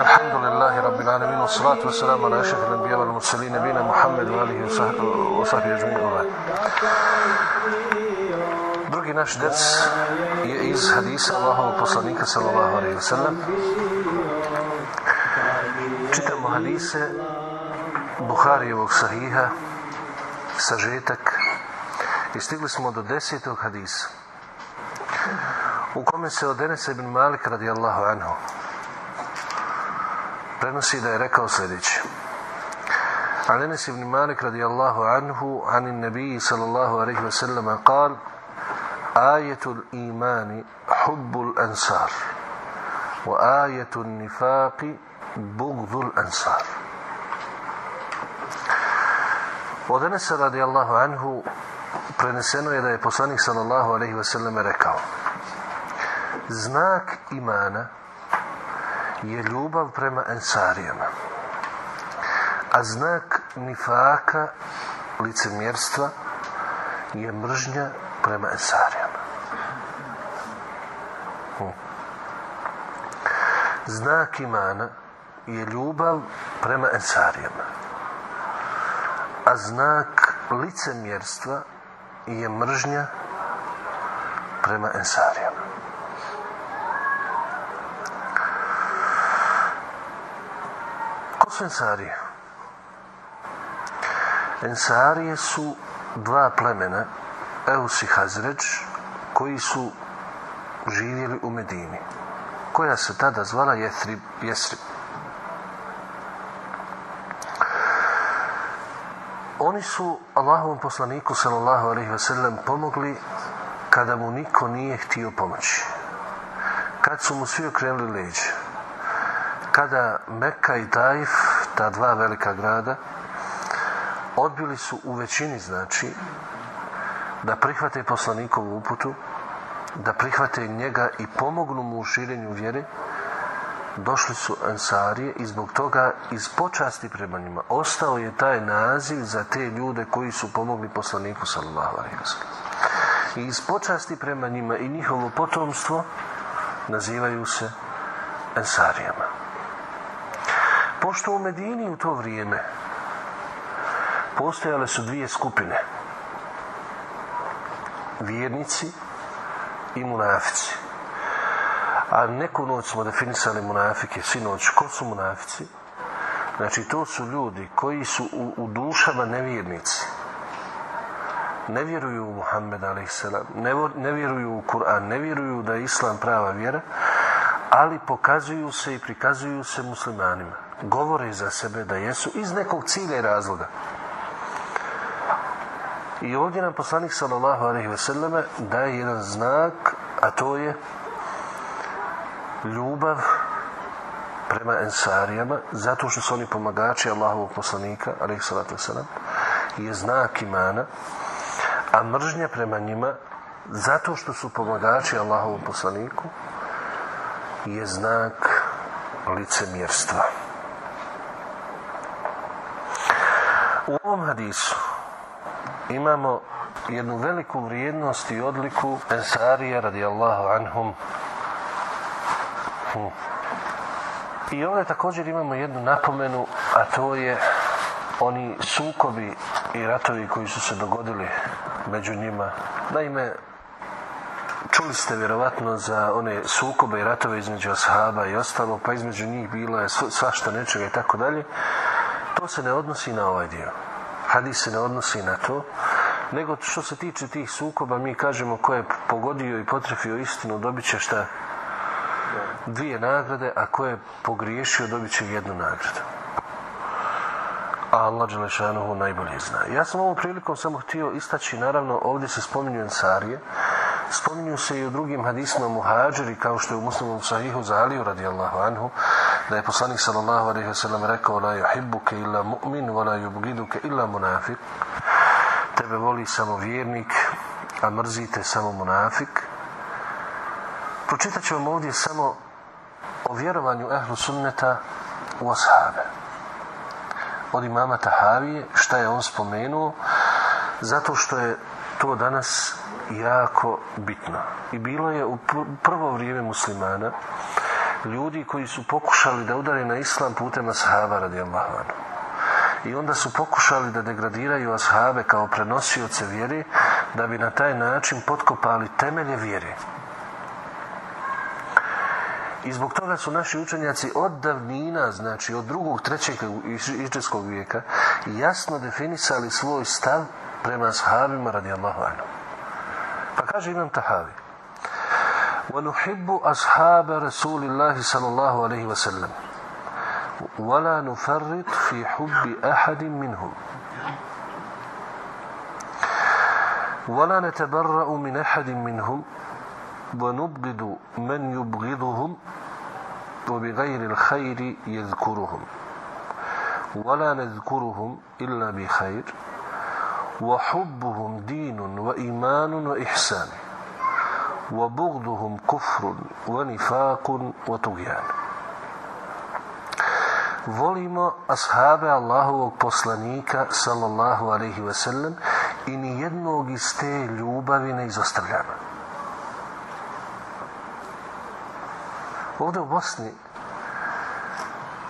Alamin wassalatu wassalamu ala ashrafil anbiya wal mursalin nabina Muhammad wa alihi wa sahbihi ajma'in. Drugi naš dec je iz hadisa Allahovog poslanika sallallahu alaihi wa sallam. Čitamo hadise Buharijevog sahiha, sažetak i stigli smo do desetog hadisa u kome se od Enesa ibn Malik radijallahu anhu prenosi da je rekao sljedeće عن انس بن مالك رضي الله عنه عن النبي صلى الله عليه وسلم قال آية الإيمان حب الأنصار وآية النفاق بغض الأنصار Od Enesa radijallahu anhu preneseno je da je poslanik sallallahu alaihi wa sallam rekao Znak imana je ljubav prema ensarijama, a znak nifaka, licemjerstva, je mržnja prema ensarijama. Hm. Znak imana je ljubav prema ensarijama, a znak licemjerstva je mržnja prema ensarijama. Su ensarije? Ensarije su dva plemena, Eus i Hazređ, koji su živjeli u Medini, koja se tada zvala Jethrib, Jesrib. Oni su Allahovom poslaniku sallallahu alaihi wasallam pomogli kada mu niko nije htio pomoći. Kad su mu svi okrenuli leđe. Kada Mekka i Taif, ta dva velika grada, odbili su u većini znači da prihvate poslanikovu uputu, da prihvate njega i pomognu mu u širenju vjere, došli su Ansarije i zbog toga iz počasti prema njima ostao je taj naziv za te ljude koji su pomogli poslaniku sallallahu alejhi ve. I iz počasti prema njima i njihovo potomstvo nazivaju se Ansarijama. Pošto u Medini u to vrijeme postojale su dvije skupine. Vjernici i munafici. A neku noć smo definisali munafike, sinoć, ko su munafici? Znači, to su ljudi koji su u, u dušama nevjernici. Ne vjeruju u Muhammed. Ne, ne vjeruju u Kur'an, ne vjeruju da je Islam prava vjera, ali pokazuju se i prikazuju se muslimanima. Govore za sebe da jesu iz nekog cilja i razloga. I ovdje nam poslanik sallallahu alaihi ve daje jedan znak, a to je ljubav prema ensarijama, zato što su oni pomagači Allahovog poslanika, alaihi salatu wasalam, je znak imana, a mržnja prema njima, zato što su pomagači Allahovom poslaniku, je znak licemjerstva. U ovom hadisu imamo jednu veliku vrijednost i odliku Ensarija radijallahu anhum. Hm. I ovdje također imamo jednu napomenu, a to je oni sukobi i ratovi koji su se dogodili među njima. Naime, čuli ste vjerovatno za one sukobe i ratove između ashaba i ostalo, pa između njih bilo je svašta nečega i tako dalje. To se ne odnosi na ovaj dio. Hadis se ne odnosi na to, nego što se tiče tih sukoba mi kažemo ko je pogodio i potrefio istinu dobit će šta dvije nagrade a ko je pogriješio dobit će jednu nagradu a Allah Đelešanuhu najbolje zna. Ja sam ovom prilikom samo htio istaći, naravno ovdje se spominju ensarije, spominju se i u drugim hadisma muhađiri, kao što je u muslimom sahihu za Aliju radijallahu anhu, da je poslanik sallallahu alaihi wa sallam rekao la yuhibbuke illa mu'min, wa la yubgiduke illa munafik. Tebe voli samo vjernik, a mrzite samo munafik. Pročitat ću vam ovdje samo o vjerovanju ehlu sunneta u ashabe od imama Tahavije, šta je on spomenuo, zato što je to danas jako bitno. I bilo je u prvo vrijeme muslimana ljudi koji su pokušali da udare na islam putem ashaba radijallahu anhu. I onda su pokušali da degradiraju ashabe kao prenosioce vjere, da bi na taj način potkopali temelje vjere. I zbog toga su naši učenjaci od davnina, znači od drugog, trećeg ičeskog vijeka, jasno definisali svoj stav prema sahabima radijallahu anhu. Pa kaže Imam Tahavi, وَنُحِبُّ أَصْحَابَ رَسُولِ اللَّهِ صَلَى اللَّهُ عَلَيْهِ وَسَلَّمُ. وَلَا نُفَرِّطْ فِي حُبِّ أَحَدٍ مِّنْهُمْ. ولا نتبرأ من أحد منهم. ونبغض من يبغضهم. وبغير الخير يذكرهم. ولا نذكرهم إلا بخير. وحبهم دين وإيمان وإحسان وبغضهم كفر ونفاق وطغيان volimo ashabe Allahovog poslanika sallallahu alaihi ve sellem i ni jednog iz te ljubavi ne izostavljamo. Ovdje u Bosni,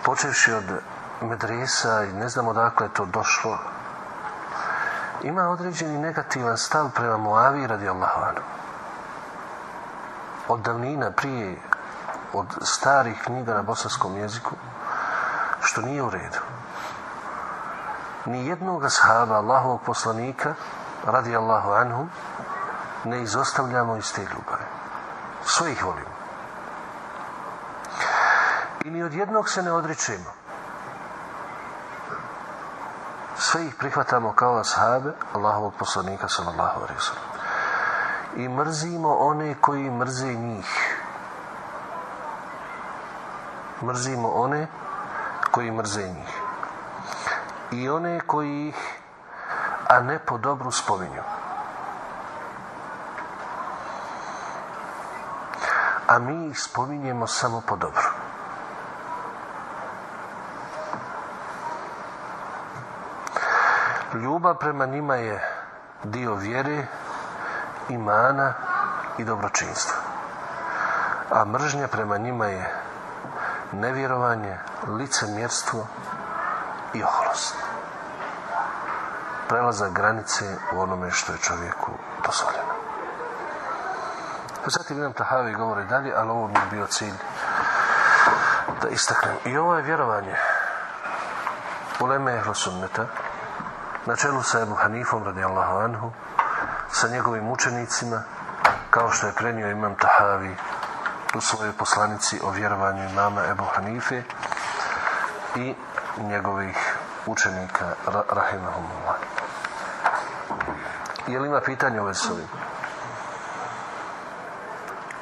počevši od medresa i ne znam odakle je to došlo, ima određeni negativan stav prema Muavi radi Allahu anhu. Od davnina prije, od starih knjiga na bosanskom jeziku, što nije u redu. Ni jednog ashaba Allahovog poslanika, radi Allahu anhu, ne izostavljamo iz te ljubave. Sve ih volimo. I ni od jednog se ne odričemo. Sve ih prihvatamo kao ashabe Allahovog poslanika sallallahu alaihi sallam. I mrzimo one koji mrze njih. Mrzimo one koji mrze njih. I one koji ih, a ne po dobru spominju. A mi ih spominjemo samo po dobru. Ljubav prema njima je dio vjere, imana i dobročinstva. A mržnja prema njima je nevjerovanje, licemjerstvo i oholost. Prelazak granice u onome što je čovjeku dozvoljeno. Zatim Imam Tahavi govori dalje, ali ovo mi je bio cilj da istaknem. I ovo je vjerovanje u Leme Ehlu Sunneta, na čelu sa Ebu Hanifom radijallahu anhu, sa njegovim učenicima, kao što je prenio Imam Tahavi u svojoj poslanici o vjerovanju imama Ebu Hanife i njegovih učenika rahimahumullah. Je li ima pitanje ove s ovim?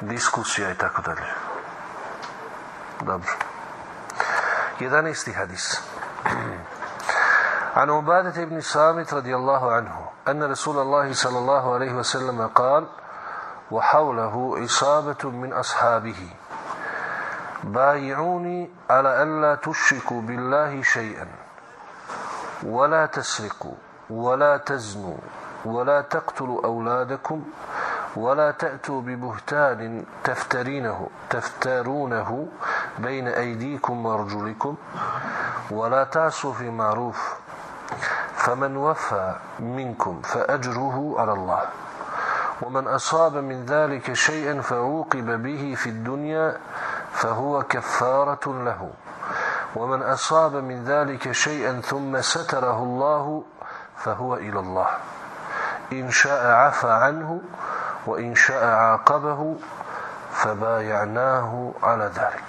Diskusija i tako dalje. Dobro. 11. hadis. عن عبادة بن صامت رضي الله عنه أن رسول الله صلى الله عليه وسلم قال وحوله عصابة من أصحابه. بايعوني على ألا تشركوا بالله شيئا. ولا تسرقوا ولا تزنوا ولا تقتلوا أولادكم ولا تأتوا ببهتان تفترينه تفترونه بين أيديكم وأرجلكم ولا تعصوا في معروف فمن وفى منكم فأجره على الله. ومن أصاب من ذلك شيئا فعوقب به في الدنيا فهو كفارة له. ومن أصاب من ذلك شيئا ثم ستره الله فهو إلى الله. ša'a afa anhu wa in ša'a aqabahu فبايعناه على ذلك.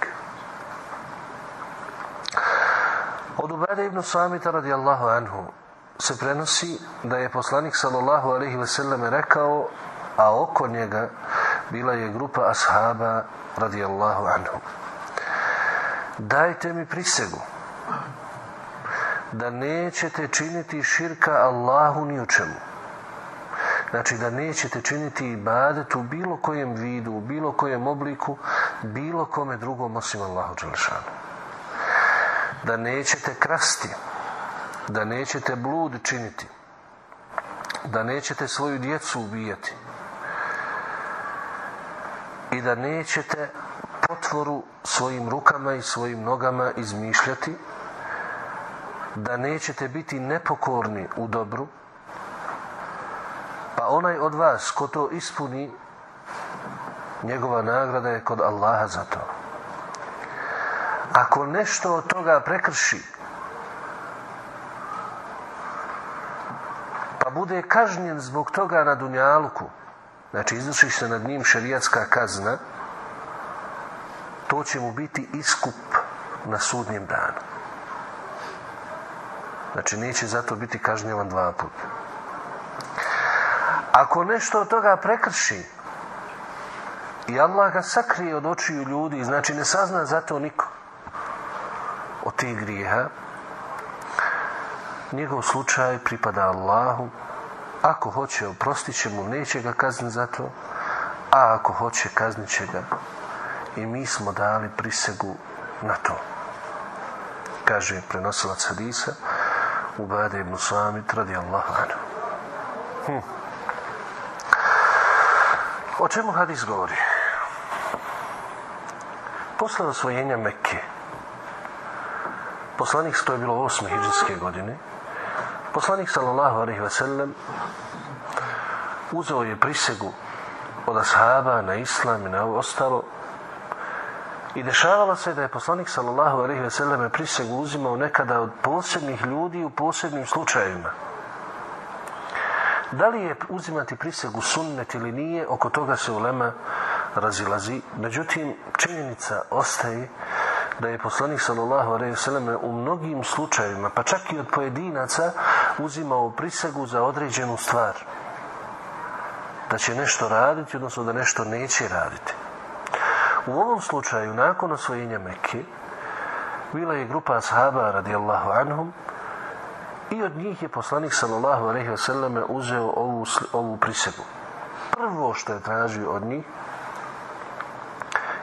Od Ubade ibn Samita radijallahu anhu se prenosi da je poslanik sallallahu alaihi ve rekao, a oko njega bila je grupa ashaba radijallahu anhu. Dajte mi prisegu da nećete činiti širka Allahu ni u čemu. Znači da nećete činiti ibadet u bilo kojem vidu, u bilo kojem obliku, bilo kome drugom osim Allahu Đelešanu. Da nećete krasti, da nećete blud činiti, da nećete svoju djecu ubijati i da nećete potvoru svojim rukama i svojim nogama izmišljati, da nećete biti nepokorni u dobru, pa onaj od vas ko to ispuni, njegova nagrada je kod Allaha za to. Ako nešto od toga prekrši, bude kažnjen zbog toga na Dunjaluku, znači izvrši se nad njim šerijatska kazna, to će mu biti iskup na sudnjem danu. Znači neće zato biti kažnjavan dva puta. Ako nešto od toga prekrši i Allah ga sakrije od očiju ljudi, znači ne sazna zato niko od tih grijeha, njegov slučaj pripada Allahu, ako hoće oprostit će mu, neće ga kazniti za to, a ako hoće kaznit će ga. I mi smo dali prisegu na to. Kaže prenosilac hadisa, Ubade ibn Samit radijallahu anhu. Hm. O čemu hadis govori? Posle osvojenja Mekke, poslanik, to je bilo 8. hijđarske godine, poslanik sallallahu alaihi ve sellem uzeo je prisegu od ashaba na islam i na ovo ostalo i dešavalo se da je poslanik sallallahu alaihi selleme prisegu uzimao nekada od posebnih ljudi u posebnim slučajevima. Da li je uzimati prisegu sunnet ili nije, oko toga se ulema razilazi. Međutim, činjenica ostaje da je poslanik sallallahu alejhi ve u mnogim slučajevima, pa čak i od pojedinaca, uzimao prisegu za određenu stvar. Da će nešto raditi, odnosno da nešto neće raditi. U ovom slučaju, nakon osvojenja Mekke, bila je grupa ashaba radijallahu anhum i od njih je poslanik sallallahu alejhi ve selleme uzeo ovu, ovu prisegu. Prvo što je tražio od njih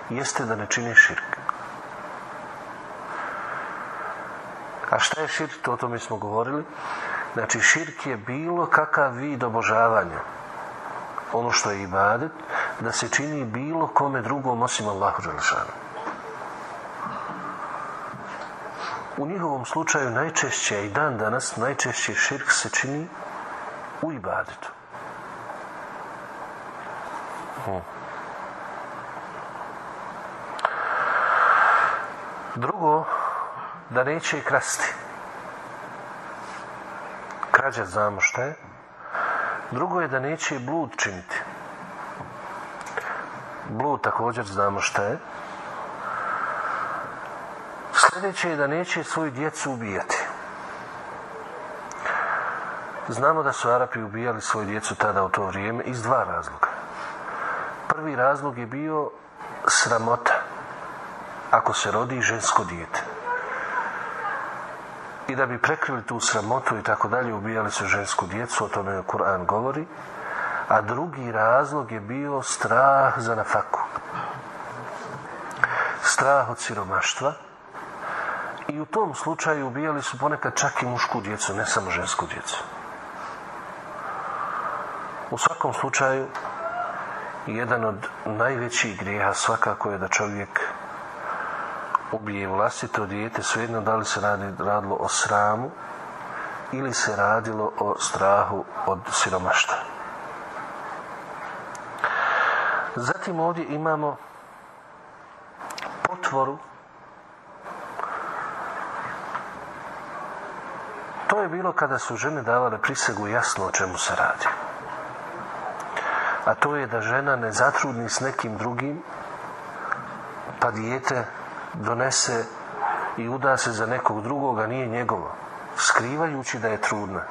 jeste da ne čine širk. A šta je širk? O tome smo govorili. Znači, širk je bilo kakav vid obožavanja. Ono što je ibadet, da se čini bilo kome drugom osim Allahu Đelešanu. U njihovom slučaju najčešće i dan danas najčešće širk se čini u ibadetu. Drugo, da neće krasti. Krađa znamo šta je. Drugo je da neće blud činiti. Blud također znamo šta je. Sljedeće je da neće svoju djecu ubijati. Znamo da su Arapi ubijali svoju djecu tada u to vrijeme iz dva razloga. Prvi razlog je bio sramota ako se rodi žensko dijete. I da bi prekrili tu sramotu i tako dalje, ubijali su žensku djecu, o tome Kur'an govori. A drugi razlog je bio strah za nafaku. Strah od siromaštva. I u tom slučaju ubijali su ponekad čak i mušku djecu, ne samo žensku djecu. U svakom slučaju, jedan od najvećih grijeha svakako je da čovjek ubije vlastito dijete, svejedno da li se radi, radilo o sramu ili se radilo o strahu od siromašta. Zatim ovdje imamo potvoru. To je bilo kada su žene davale prisegu jasno o čemu se radi. a to je da žena ne zatrudni s nekim drugim, pa dijete donese i uda se za nekog drugog, a nije njegovo, skrivajući da je trudna.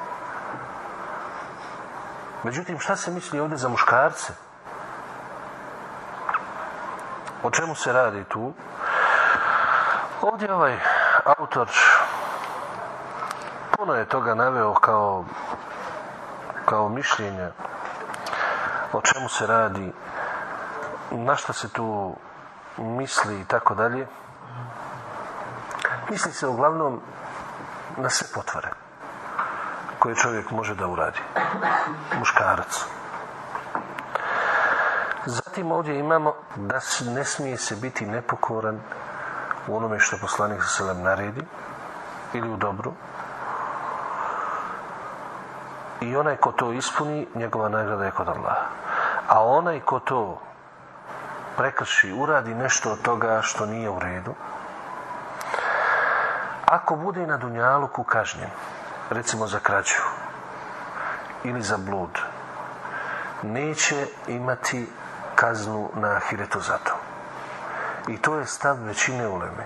Međutim, šta se misli ovdje za muškarce? O čemu se radi tu? Ovdje ovaj autor puno je toga naveo kao, kao mišljenje o čemu se radi, na šta se tu misli i tako dalje. Misli se uglavnom na sve potvore koje čovjek može da uradi. Muškarac. Zatim ovdje imamo da ne smije se biti nepokoran u onome što poslanik sa selem naredi ili u dobru. I onaj ko to ispuni, njegova nagrada je kod Allaha. A onaj ko to prekrši, uradi nešto od toga što nije u redu, ako bude na Dunjaluku kažnjen, recimo za krađu ili za blud, neće imati kaznu na ahiretu za to. I to je stav većine uleme.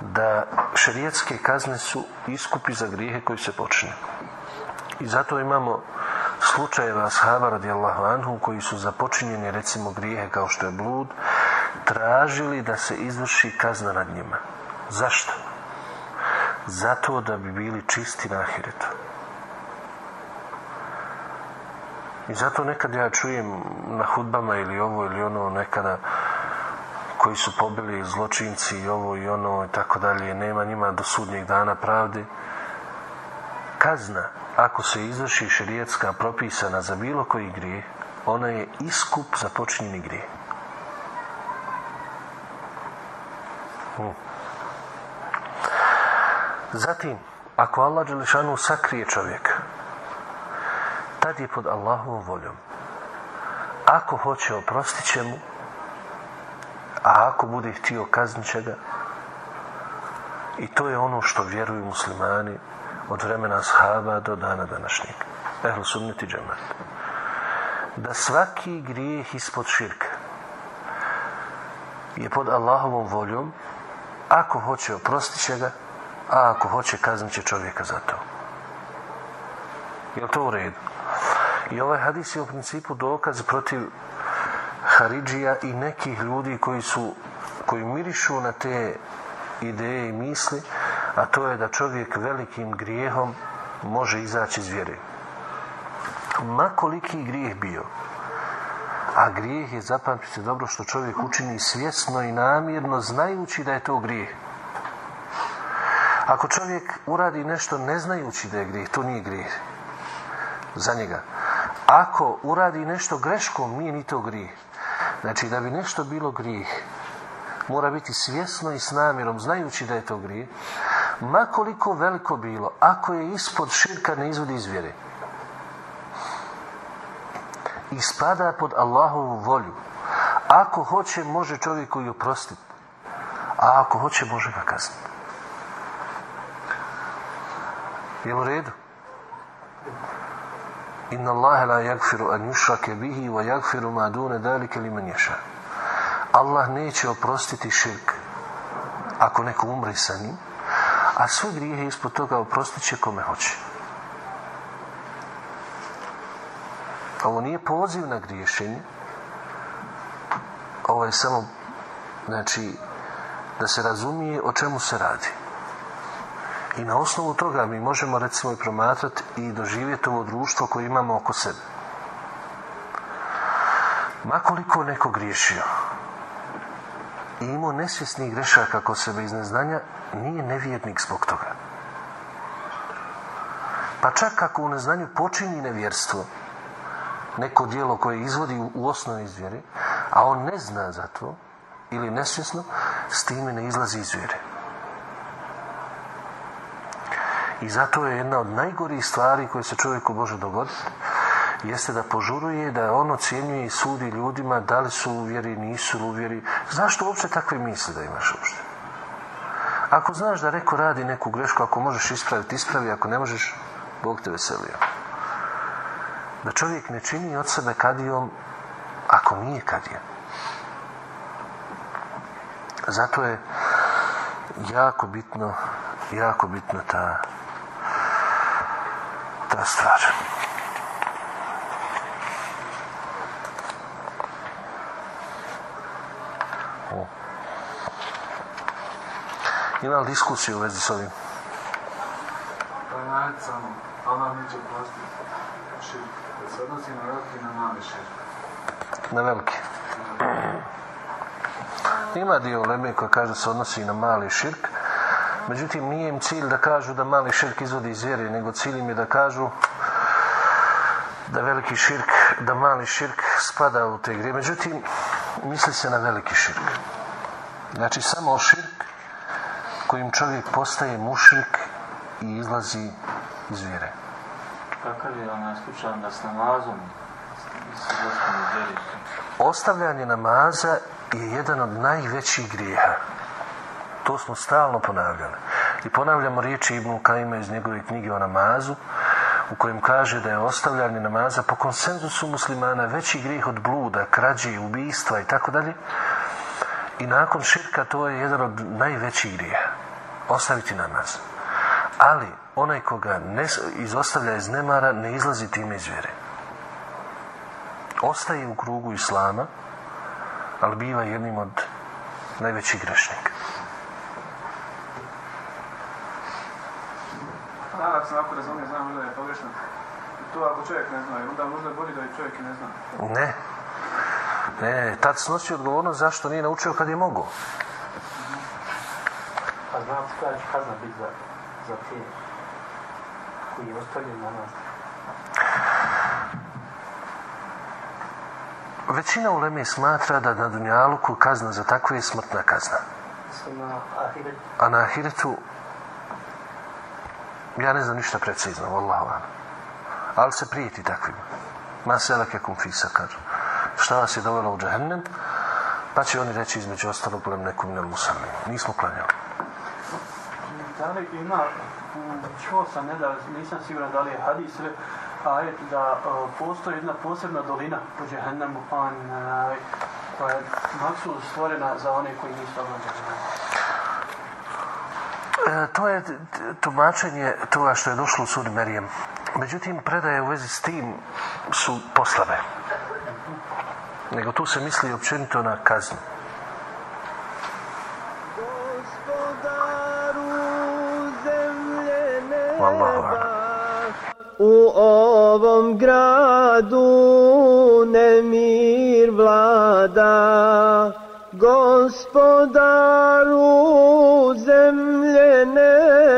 Da šerijetske kazne su iskupi za grijehe koji se počne. I zato imamo slučajeva ashaba radijallahu anhu koji su započinjeni recimo grijehe kao što je blud tražili da se izvrši kazna nad njima. Zašto? Zato da bi bili čisti na ahiretu. I zato nekad ja čujem na hudbama ili ovo ili ono nekada koji su pobili zločinci i ovo i ono i tako dalje, nema njima do sudnjeg dana pravde. Kazna, ako se izvrši šerijetska propisana za bilo koji grije, ona je iskup za počinjeni grije. Hmm. Zatim, ako Allah Đelešanu sakrije čovjeka, tad je pod Allahovom voljom. Ako hoće, oprostit će mu, a ako bude htio, kaznit će ga. I to je ono što vjeruju muslimani od vremena shaba do dana današnjeg. Ehlu sunniti džemat. Da svaki grijeh ispod širka je pod Allahovom voljom, ako hoće, oprostit će ga, a ako hoće, kaznit će čovjeka za to. Je to u redu? I ovaj hadis je u principu dokaz protiv Haridžija i nekih ljudi koji su koji mirišu na te ideje i misli, a to je da čovjek velikim grijehom može izaći iz vjere. Ma koliki grijeh bio, a grijeh je, zapamtite dobro, što čovjek učini svjesno i namjerno, znajući da je to grijeh. Ako čovjek uradi nešto ne znajući da je grijeh, to nije grijeh za njega. Ako uradi nešto greškom, nije ni to grijeh. Znači, da bi nešto bilo grijeh, mora biti svjesno i s namjerom, znajući da je to grijeh, makoliko veliko bilo, ako je ispod širka ne izvodi iz vjere. I spada pod Allahovu volju. Ako hoće, može čovjeku i oprostiti. A ako hoće, može ga kazniti. Je u redu? Inna Allahe la jagfiru an yushrake bihi wa jagfiru ma dune dalike li man. Allah neće oprostiti širk ako neko umri sa njim, a sve grijehe ispod toga oprostit će kome hoće. Ovo nije poziv na griješenje, ovo je samo znači da se razumije o čemu se radi. I na osnovu toga mi možemo recimo i promatrati i doživjeti ovo društvo koje imamo oko sebe. Makoliko neko griješio i imao nesvjesnih grešaka kod sebe iz neznanja, nije nevjernik zbog toga. Pa čak ako u neznanju počini nevjerstvo, neko dijelo koje izvodi u osnovi iz vjere, a on ne zna za to, ili nesvjesno, s time ne izlazi iz vjere. I zato je jedna od najgorih stvari koje se čovjeku može dogoditi, jeste da požuruje, da on ocjenjuje i sudi ljudima da li su uvjeri, nisu uvjeri. Zašto uopće takve misli da imaš uopće? Ako znaš da neko radi neku grešku, ako možeš ispraviti, ispravi, ako ne možeš, Bog te veselio. Da čovjek ne čini od sebe kadijom ako nije kadija. Zato je jako bitno, jako bitno ta, stvar. Ima li diskusiju u vezi s ovim? Samo, Allah neće prostiti širk. Da se odnosi na veliki i na mali širk. Na veliki. Ima dio leme koja kaže da se odnosi na mali širk. Međutim, nije im cilj da kažu da mali širk izvodi iz vjere, nego cilj im je da kažu da veliki širk, da mali širk spada u te grije. Međutim, misli se na veliki širk. Znači, samo širk kojim čovjek postaje mušrik i izlazi iz vjere. Kakav je onaj slučaj da s namazom? Ostavljanje namaza je jedan od najvećih grijeha. To smo stalno ponavljali. I ponavljamo riječi Ibnu Kajima iz njegove knjige o namazu, u kojem kaže da je ostavljanje namaza po konsenzusu muslimana veći grijeh od bluda, krađe, ubijstva i tako dalje. I nakon širka to je jedan od najvećih grijeha. Ostaviti namaz. Ali onaj koga ne izostavlja iz nemara ne izlazi time iz vjere. Ostaje u krugu islama, ali biva jednim od najvećih grešnika. Da, ako sam ako razumije, znam možda je pogrešno. To ako čovjek ne zna, onda možda je bolje da i čovjek i ne zna. Ne. Ne, tad snosi odgovornost zašto nije naučio kad je mogao. A znam se koja će kazna biti za, za te koji je ostavljen na nas. Većina uleme smatra da na Dunjaluku kazna za takve je smrtna kazna. A na Ahiretu ja ne znam ništa precizno, wallahu a'lam. Ali se prijeti takvima. Ma seleke kum fisa kažu. Šta vas je dovelo u džahennem? Pa će oni reći između ostalog lem nekum ne musallim. Nismo klanjali. Da li ima, čuo sam, ne da, nisam siguran da li je hadis ajet da uh, postoji jedna posebna dolina u Džehennemu, onaj, koja je maksimum stvorena za one koji nisu dobro E, to je tumačenje toga što je došlo u suri Merijem. Međutim, predaje u vezi s tim su poslabe. Nego tu se misli općenito na kaznu. U ovom gradu nemir vlada. Gospodaru zemlje